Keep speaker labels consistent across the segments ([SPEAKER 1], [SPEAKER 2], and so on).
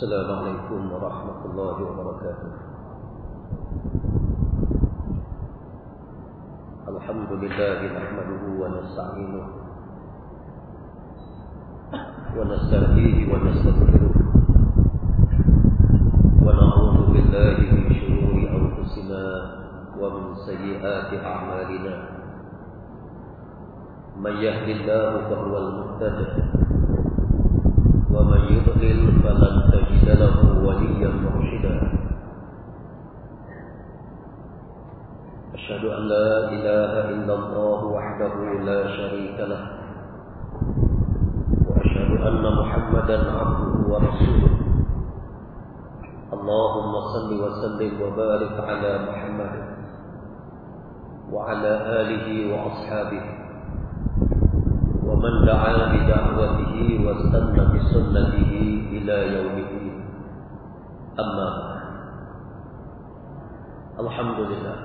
[SPEAKER 1] السلام عليكم ورحمة الله وبركاته. الحمد لله نحمده ونستعينه ونستهديه ونستغفره. ونعوذ بالله من شرور أنفسنا ومن سيئات أعمالنا. من يهد الله فهو المهتد. ومن يضلل فلن تجد له وليا مرشدا. أشهد أن لا إله إلا الله وحده لا شريك له. وأشهد أن محمدا عبده ورسوله. اللهم صل وسلم وبارك على محمد وعلى آله وأصحابه. ومن دعا بدعوته واستنى بسنته إلى يوم الدين أما الحمد لله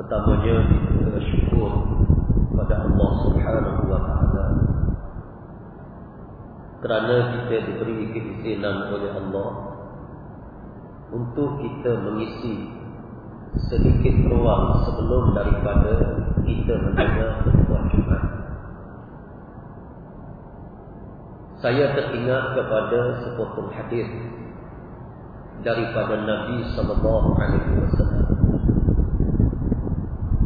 [SPEAKER 1] pertamanya kita syukur pada Allah Subhanahu wa taala kerana kita diberi keizinan oleh Allah untuk kita mengisi sedikit ruang sebelum daripada kita mendengar khutbah Jumat. Saya teringat kepada sepotong hadis daripada Nabi sallallahu alaihi wasallam.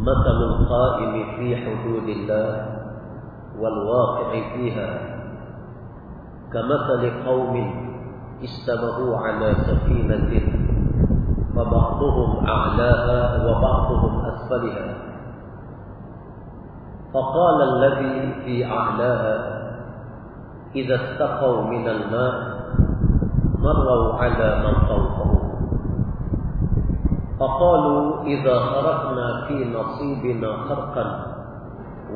[SPEAKER 1] Matalul qa'im fi hududillah wal waqi'i fiha kamathali qaumin istamahu ala safinatin فبعضهم أعلاها وبعضهم أسفلها. فقال الذي في أعلاها إذا استقوا من الماء مروا على من فوقه فقالوا إذا خرقنا في نصيبنا خرقا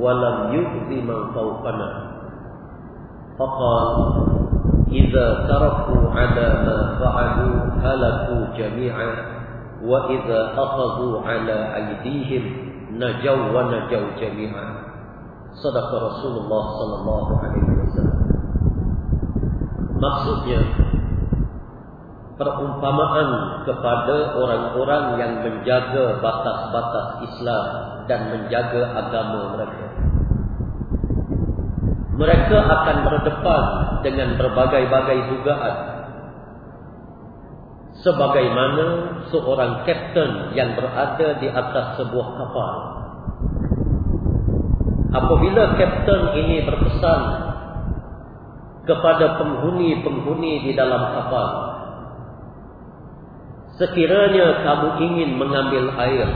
[SPEAKER 1] ولم يؤذ من فوقنا. فقال Iza taraku ala ma fa'alu halaku jami'a Wa iza akhadu ala aidihim najaw wa najaw jami'a Sadaqa Rasulullah sallallahu alaihi wasallam Maksudnya perumpamaan kepada orang-orang yang menjaga batas-batas Islam dan menjaga agama mereka mereka akan berdepan dengan berbagai-bagai dugaan. Sebagaimana seorang kapten yang berada di atas sebuah kapal. Apabila kapten ini berpesan kepada penghuni-penghuni di dalam kapal sekiranya kamu ingin mengambil air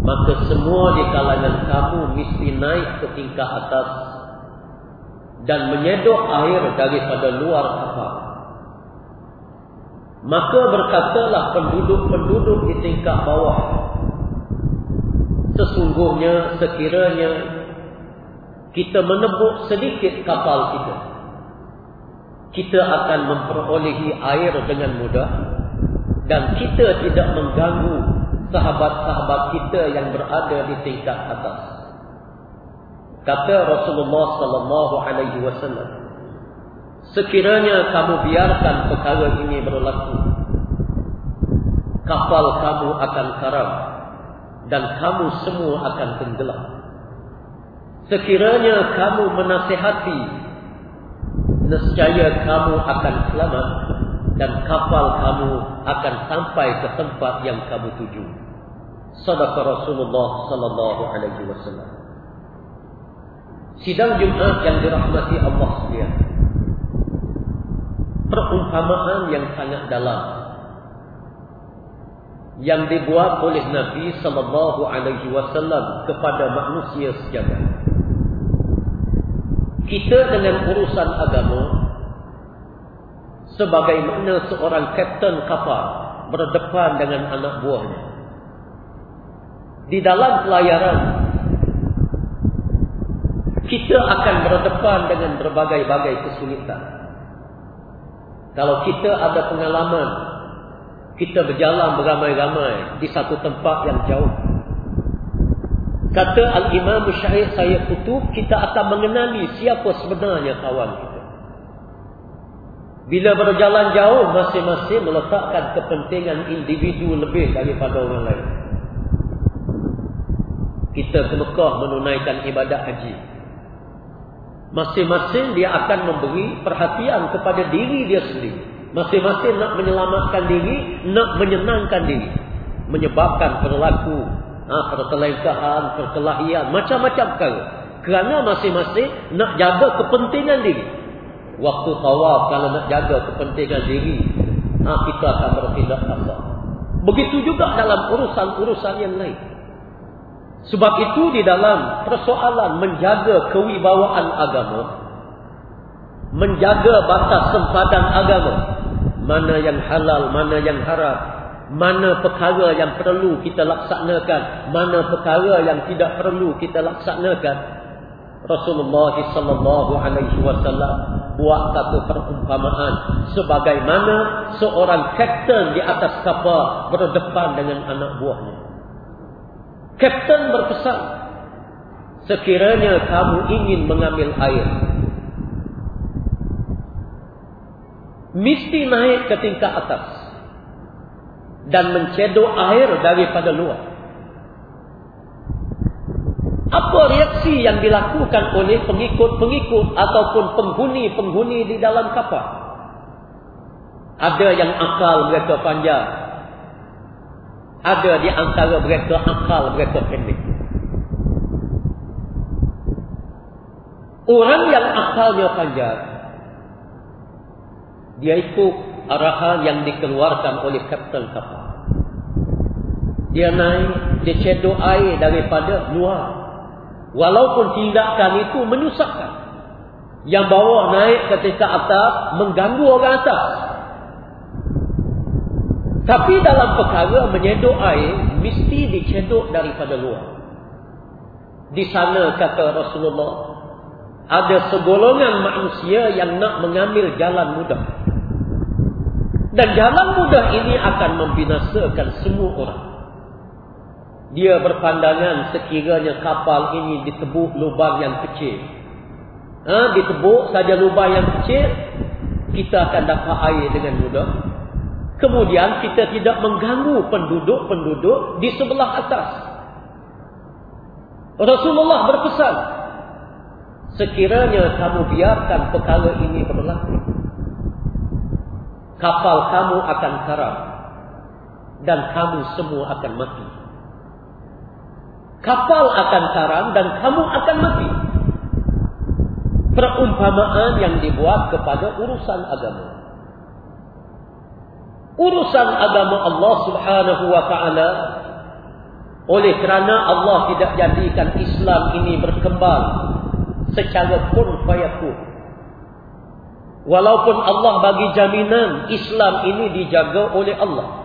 [SPEAKER 1] maka semua di kalangan kamu mesti naik ke tingkat atas dan menyedok air daripada luar kapal. Maka berkatalah penduduk-penduduk di tingkat bawah. Sesungguhnya sekiranya kita menebuk sedikit kapal kita. Kita akan memperolehi air dengan mudah. Dan kita tidak mengganggu sahabat-sahabat kita yang berada di tingkat atas. Kata Rasulullah sallallahu alaihi wasallam, sekiranya kamu biarkan perkara ini berlaku, kapal kamu akan karam dan kamu semua akan tenggelam. Sekiranya kamu menasihati, nescaya kamu akan selamat dan kapal kamu akan sampai ke tempat yang kamu tuju. Sadaqah Rasulullah sallallahu alaihi wasallam. Sidang Jumat yang dirahmati Allah sekalian. Perumpamaan yang sangat dalam yang dibuat oleh Nabi sallallahu alaihi wasallam kepada manusia sejagat. Kita dengan urusan agama sebagaimana seorang kapten kapal berdepan dengan anak buahnya. Di dalam pelayaran kita akan berdepan dengan berbagai-bagai kesulitan. Kalau kita ada pengalaman kita berjalan beramai-ramai di satu tempat yang jauh. Kata Al-Imam Syahid saya kutub, kita akan mengenali siapa sebenarnya kawan kita. Bila berjalan jauh, masing-masing meletakkan kepentingan individu lebih daripada orang lain. Kita ke Mekah menunaikan ibadat haji. Masing-masing dia akan memberi perhatian kepada diri dia sendiri. Masing-masing nak menyelamatkan diri, nak menyenangkan diri. Menyebabkan perilaku, ha, pertelengkahan, perkelahian, macam-macam perkara. Kerana masing-masing nak jaga kepentingan diri. Waktu tawaf kalau nak jaga kepentingan diri, ha, kita akan bertindak kasar. Begitu juga dalam urusan-urusan yang lain. Sebab itu di dalam persoalan menjaga kewibawaan agama, menjaga batas sempadan agama, mana yang halal, mana yang haram, mana perkara yang perlu kita laksanakan, mana perkara yang tidak perlu kita laksanakan. Rasulullah sallallahu alaihi wasallam buat satu perumpamaan sebagaimana seorang kapten di atas kapal berdepan dengan anak buahnya. Kapten berpesan, sekiranya kamu ingin mengambil air, mesti naik ke tingkat atas dan mencedok air daripada luar. Apa reaksi yang dilakukan oleh pengikut-pengikut ataupun penghuni-penghuni di dalam kapal? Ada yang akal mereka panjang, ada di antara mereka akal mereka pendek. Orang yang akalnya panjang, dia ikut arahan yang dikeluarkan oleh kapten kapal. Dia naik, dia cedok air daripada luar. Walaupun tindakan itu menyusahkan. Yang bawa naik ketika atas, mengganggu orang atas. Tapi dalam perkara menyedok air, mesti dicedok daripada luar. Di sana kata Rasulullah, ada segolongan manusia yang nak mengambil jalan mudah. Dan jalan mudah ini akan membinasakan semua orang. Dia berpandangan sekiranya kapal ini ditebuk lubang yang kecil. Ha, ditebuk saja lubang yang kecil, kita akan dapat air dengan mudah. Kemudian kita tidak mengganggu penduduk-penduduk di sebelah atas. Rasulullah berpesan, sekiranya kamu biarkan perkara ini berlaku, kapal kamu akan karam dan kamu semua akan mati. Kapal akan karam dan kamu akan mati. Perumpamaan yang dibuat kepada urusan agama. Urusan agama Allah Subhanahu wa taala oleh kerana Allah tidak jadikan Islam ini berkembang secara kun fayakun. Walaupun Allah bagi jaminan Islam ini dijaga oleh Allah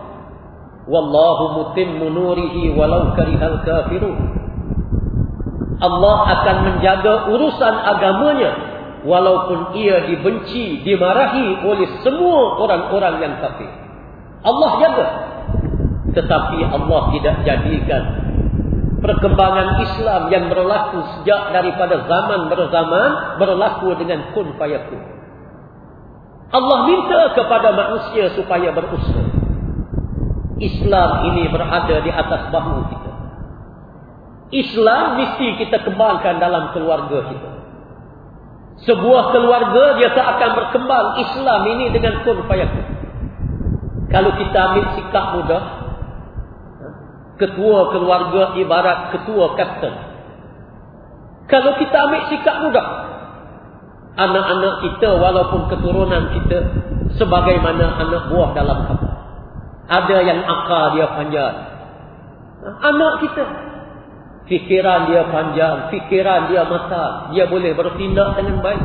[SPEAKER 1] wallahu mutimmu nurihi walau karihal kafirun Allah akan menjaga urusan agamanya walaupun ia dibenci dimarahi oleh semua orang-orang yang kafir Allah jaga. Tetapi Allah tidak jadikan perkembangan Islam yang berlaku sejak daripada zaman berzaman berlaku dengan kun fayakun. Allah minta kepada manusia supaya berusaha. Islam ini berada di atas bahu kita. Islam mesti kita kembangkan dalam keluarga kita. Sebuah keluarga dia tak akan berkembang Islam ini dengan kun fayakun. Kalau kita ambil sikap mudah, ketua keluarga ibarat ketua kapten. Kalau kita ambil sikap mudah, anak-anak kita walaupun keturunan kita sebagaimana anak buah dalam kapal. Ada yang akal dia panjang. Anak kita fikiran dia panjang, fikiran dia matang, dia boleh bertindak dengan baik.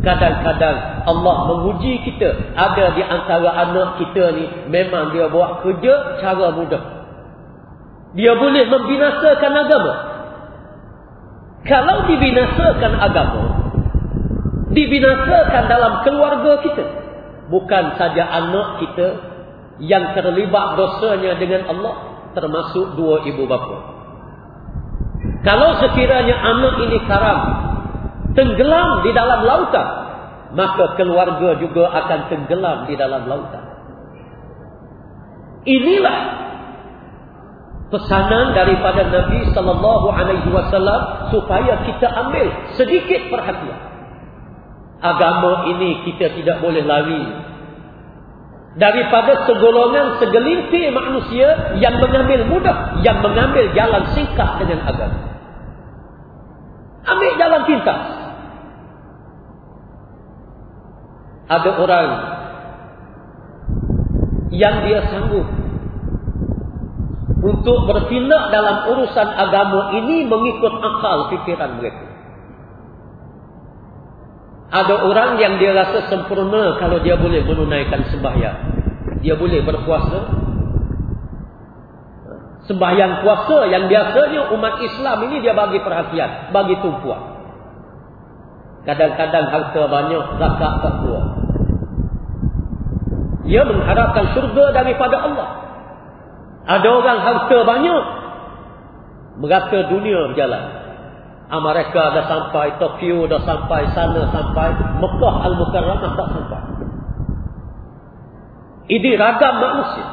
[SPEAKER 1] Kadang-kadang Allah menguji kita. Ada di antara anak kita ni. Memang dia buat kerja cara mudah. Dia boleh membinasakan agama. Kalau dibinasakan agama. Dibinasakan dalam keluarga kita. Bukan saja anak kita. Yang terlibat dosanya dengan Allah. Termasuk dua ibu bapa. Kalau sekiranya anak ini karam tenggelam di dalam lautan maka keluarga juga akan tenggelam di dalam lautan. Inilah pesanan daripada Nabi sallallahu alaihi wasallam supaya kita ambil sedikit perhatian. Agama ini kita tidak boleh lari daripada segolongan segelintir manusia yang mengambil mudah, yang mengambil jalan singkat dengan agama. Ambil jalan pintas. Ada orang yang dia sanggup untuk bertindak dalam urusan agama ini mengikut akal fikiran mereka. Ada orang yang dia rasa sempurna kalau dia boleh menunaikan sembahyang. Dia boleh berpuasa. Sembahyang puasa yang biasanya umat Islam ini dia bagi perhatian, bagi tumpuan. Kadang-kadang harta banyak, zakat tak keluar. Dia mengharapkan syurga daripada Allah. Ada orang harta banyak. Merata dunia berjalan. Amerika dah sampai, Tokyo dah sampai, sana sampai. Mekah Al-Mukarramah tak sampai. Ini ragam manusia.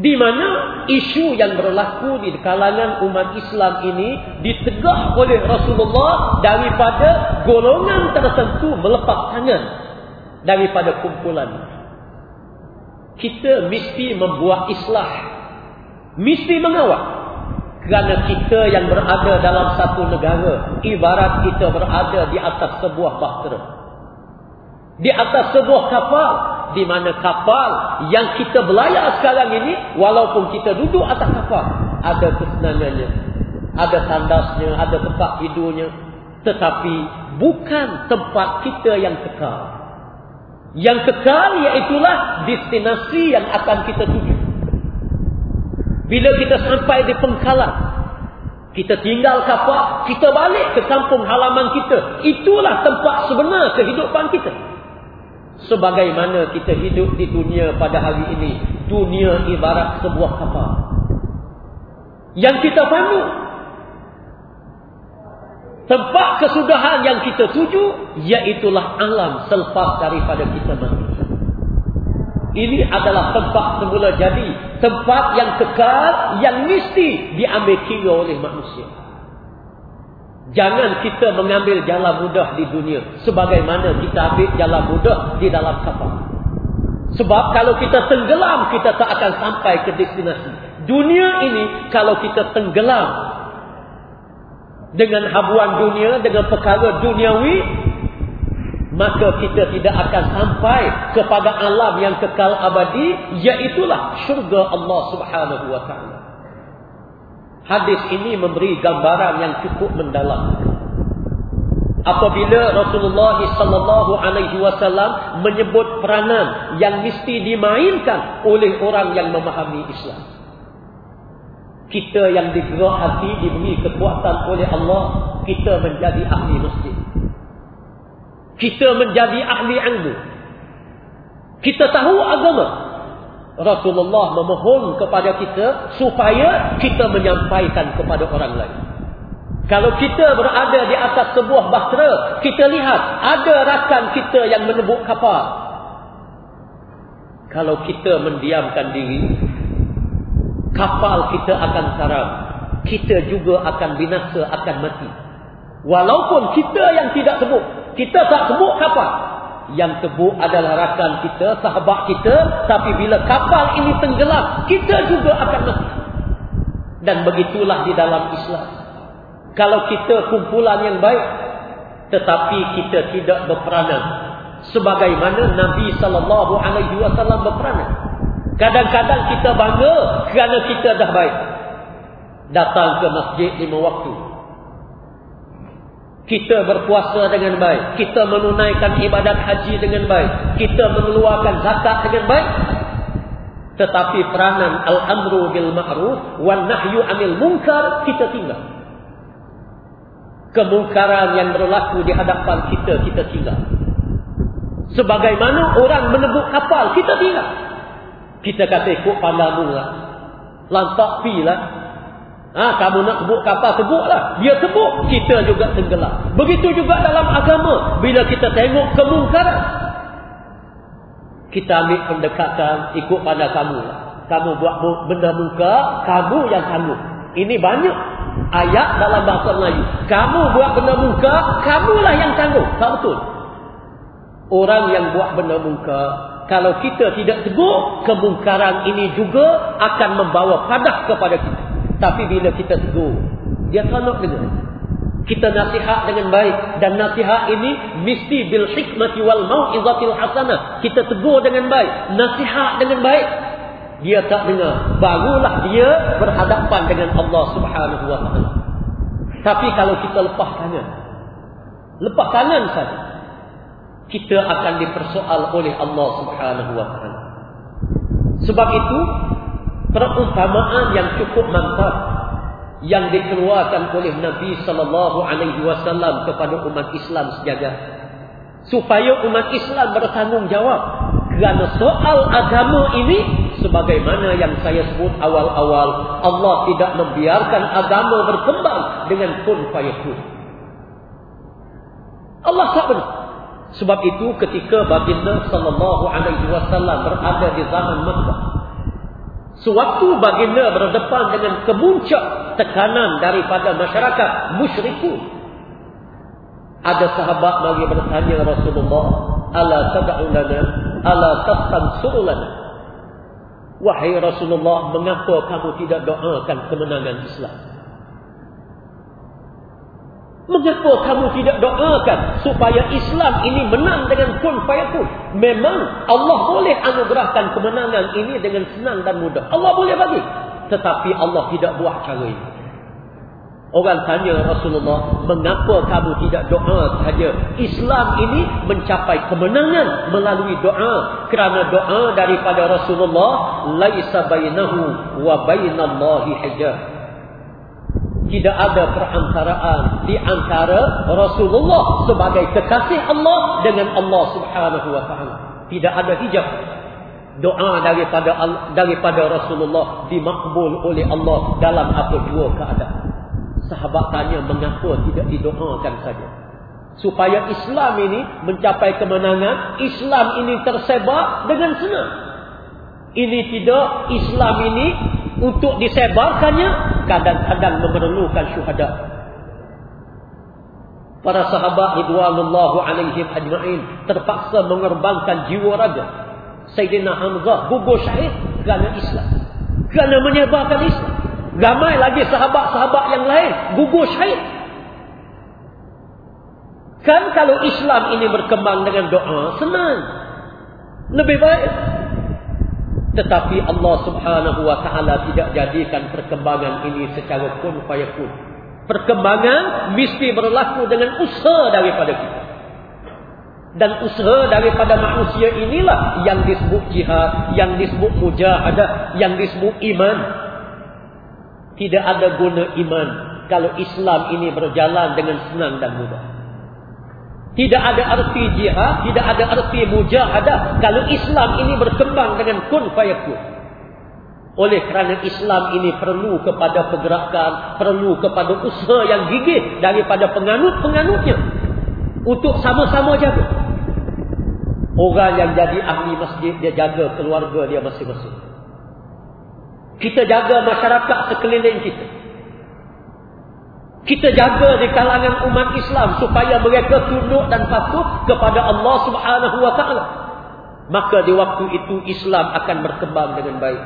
[SPEAKER 1] Di mana isu yang berlaku di kalangan umat Islam ini ditegak oleh Rasulullah daripada golongan tertentu melepas tangan daripada kumpulan kita mesti membuat islah. Mesti mengawal. Kerana kita yang berada dalam satu negara. Ibarat kita berada di atas sebuah bahtera. Di atas sebuah kapal. Di mana kapal yang kita belayar sekarang ini. Walaupun kita duduk atas kapal. Ada kesenangannya. Ada tandasnya. Ada tempat tidurnya. Tetapi bukan tempat kita yang kekal. Yang kekal iaitulah destinasi yang akan kita tuju. Bila kita sampai di pengkalan, kita tinggal kapal, kita balik ke kampung halaman kita. Itulah tempat sebenar kehidupan kita. Sebagaimana kita hidup di dunia pada hari ini. Dunia ibarat sebuah kapal. Yang kita pandu tempat kesudahan yang kita tuju iaitulah alam selepas daripada kita mati. Ini adalah tempat semula jadi, tempat yang kekal yang mesti diambil kira oleh manusia. Jangan kita mengambil jalan mudah di dunia sebagaimana kita ambil jalan mudah di dalam kapal. Sebab kalau kita tenggelam kita tak akan sampai ke destinasi. Dunia ini kalau kita tenggelam dengan habuan dunia, dengan perkara duniawi, maka kita tidak akan sampai kepada alam yang kekal abadi, iaitulah syurga Allah Subhanahu wa taala. Hadis ini memberi gambaran yang cukup mendalam. Apabila Rasulullah sallallahu alaihi wasallam menyebut peranan yang mesti dimainkan oleh orang yang memahami Islam kita yang digerak hati diberi kekuatan oleh Allah kita menjadi ahli masjid kita menjadi ahli ilmu kita tahu agama Rasulullah memohon kepada kita supaya kita menyampaikan kepada orang lain kalau kita berada di atas sebuah bahtera kita lihat ada rakan kita yang menebuk kapal kalau kita mendiamkan diri kapal kita akan karam. Kita juga akan binasa, akan mati. Walaupun kita yang tidak sebut. Kita tak sebut kapal. Yang sebut adalah rakan kita, sahabat kita. Tapi bila kapal ini tenggelam, kita juga akan mati. Dan begitulah di dalam Islam. Kalau kita kumpulan yang baik, tetapi kita tidak berperanan. Sebagaimana Nabi SAW berperanan. Kadang-kadang kita bangga kerana kita dah baik. Datang ke masjid lima waktu. Kita berpuasa dengan baik. Kita menunaikan ibadat haji dengan baik. Kita mengeluarkan zakat dengan baik. Tetapi peranan al-amru bil ma'ruf wal nahyu 'anil munkar kita tinggal. Kemungkaran yang berlaku di hadapan kita kita tinggal. Sebagaimana orang menebuk kapal kita tinggal. Kita kata ikut pandamu lah. Lantak pi lah. Ha, kamu nak tebuk kapal, tebuklah. Dia tebuk, kita juga tenggelam. Begitu juga dalam agama. Bila kita tengok kemungkaran. Kita ambil pendekatan ikut pada kamu. Kamu buat benda muka, kamu yang tanggung. Ini banyak ayat dalam bahasa Melayu. Kamu buat benda muka, kamulah yang tanggung. Tak betul. Orang yang buat benda muka, kalau kita tidak tegur, kemungkaran ini juga akan membawa padah kepada kita. Tapi bila kita tegur, dia tak nak dengar. Kita nasihat dengan baik dan nasihat ini mesti bil hikmati wal mau'izatil hasanah. Kita tegur dengan baik, nasihat dengan baik. Dia tak dengar, barulah dia berhadapan dengan Allah Subhanahu wa taala. Tapi kalau kita lepas tangan, lepas tangan saja, kita akan dipersoal oleh Allah Subhanahu wa taala. Sebab itu perumpamaan yang cukup mantap yang dikeluarkan oleh Nabi sallallahu alaihi wasallam kepada umat Islam sejagat supaya umat Islam bertanggungjawab kerana soal agama ini sebagaimana yang saya sebut awal-awal Allah tidak membiarkan agama berkembang dengan kun fayakun Allah tak benar. Sebab itu ketika baginda sallallahu alaihi wasallam berada di zaman Makkah Sewaktu baginda berdepan dengan kemuncak tekanan daripada masyarakat musyrikun. Ada sahabat bagi bertanya Rasulullah, "Ala tad'u lana? Ala tastansuru lana?" Wahai Rasulullah, mengapa kamu tidak doakan kemenangan Islam? Mengapa kamu tidak doakan supaya Islam ini menang dengan kun fayakun? Memang Allah boleh anugerahkan kemenangan ini dengan senang dan mudah. Allah boleh bagi. Tetapi Allah tidak buat cara ini. Orang tanya Rasulullah, mengapa kamu tidak doa sahaja? Islam ini mencapai kemenangan melalui doa. Kerana doa daripada Rasulullah, laisa bainahu wa bainallahi hijab tidak ada perantaraan di antara Rasulullah sebagai kekasih Allah dengan Allah Subhanahu wa taala. Tidak ada hijab. Doa daripada daripada Rasulullah dimakbul oleh Allah dalam apa dua keadaan. Sahabat tanya mengapa tidak didoakan saja? Supaya Islam ini mencapai kemenangan, Islam ini tersebar dengan senang. Ini tidak Islam ini untuk disebarkannya kadang-kadang memerlukan syuhada. Para sahabat ridwanullahu alaihim ajma'in terpaksa mengorbankan jiwa raga. Sayyidina Hamzah gugur syahid kerana Islam. Kerana menyebarkan Islam. Ramai lagi sahabat-sahabat yang lain gugur syahid. Kan kalau Islam ini berkembang dengan doa, senang. Lebih baik tetapi Allah subhanahu wa ta'ala tidak jadikan perkembangan ini secara kun fayakun. Perkembangan mesti berlaku dengan usaha daripada kita. Dan usaha daripada manusia inilah yang disebut jihad, yang disebut mujahadah, yang disebut iman. Tidak ada guna iman kalau Islam ini berjalan dengan senang dan mudah. Tidak ada arti jihad, tidak ada arti mujahadah kalau Islam ini berkembang dengan kun fayakun. Oleh kerana Islam ini perlu kepada pergerakan, perlu kepada usaha yang gigih daripada penganut-penganutnya untuk sama-sama jaga. Orang yang jadi ahli masjid dia jaga keluarga dia masing-masing. Kita jaga masyarakat sekeliling kita. Kita jaga di kalangan umat Islam supaya mereka tunduk dan patuh kepada Allah Subhanahu wa taala. Maka di waktu itu Islam akan berkembang dengan baik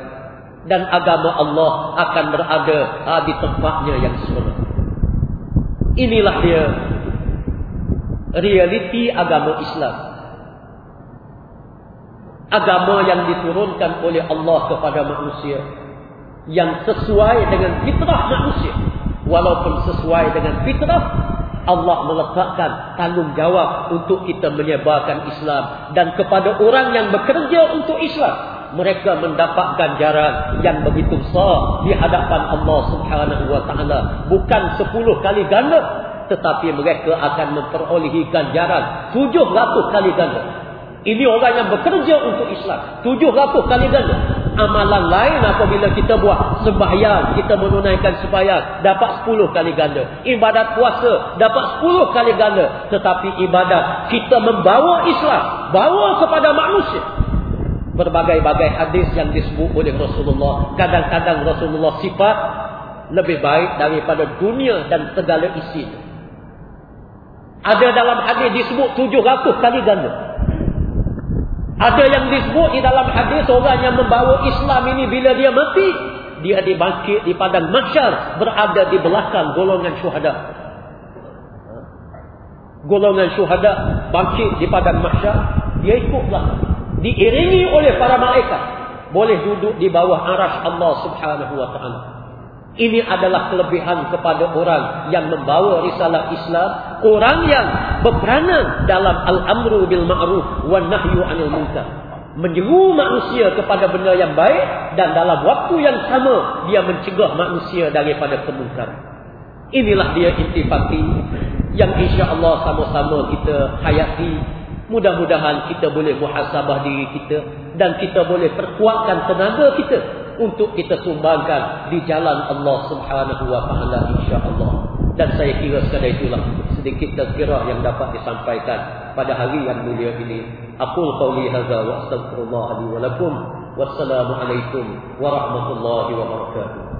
[SPEAKER 1] dan agama Allah akan berada ah, di tempatnya yang semula. Inilah dia realiti agama Islam. Agama yang diturunkan oleh Allah kepada manusia yang sesuai dengan fitrah manusia walaupun sesuai dengan fitrah Allah meletakkan tanggungjawab untuk kita menyebarkan Islam. Dan kepada orang yang bekerja untuk Islam mereka mendapat ganjaran yang begitu besar di hadapan Allah Subhanahu wa taala. Bukan 10 kali ganda tetapi mereka akan memperolehi ganjaran 700 kali ganda Ini orang yang bekerja untuk Islam. Tujuh ratus kali ganda. Amalan lain apabila kita buat sembahyang, kita menunaikan sembahyang, dapat sepuluh kali ganda. Ibadat puasa, dapat sepuluh kali ganda. Tetapi ibadat, kita membawa Islam, bawa kepada manusia. Berbagai-bagai hadis yang disebut oleh Rasulullah. Kadang-kadang Rasulullah sifat lebih baik daripada dunia dan segala isi. Ada dalam hadis disebut tujuh ratus kali ganda. Ada yang disebut di dalam hadis orang yang membawa Islam ini bila dia mati, dia dibangkit di padang mahsyar berada di belakang golongan syuhada. Golongan syuhada bangkit di padang mahsyar, dia ikutlah diiringi oleh para malaikat boleh duduk di bawah arasy Allah Subhanahu wa taala. Ini adalah kelebihan kepada orang yang membawa risalah Islam. Orang yang berperanan dalam al-amru bil ma'ruf wa nahyu anil munkar. Menyeru manusia kepada benda yang baik. Dan dalam waktu yang sama, dia mencegah manusia daripada kemungkaran. Inilah dia intifati yang insya Allah sama-sama kita hayati. Mudah-mudahan kita boleh muhasabah diri kita. Dan kita boleh perkuatkan tenaga kita untuk kita sumbangkan di jalan Allah Subhanahu wa taala insya-Allah. Dan saya kira sekadar itulah sedikit tazkirah yang dapat disampaikan pada hari yang mulia ini. Aqul qawli hadza wa astaghfirullah li wa lakum. Wassalamualaikum warahmatullahi wabarakatuh.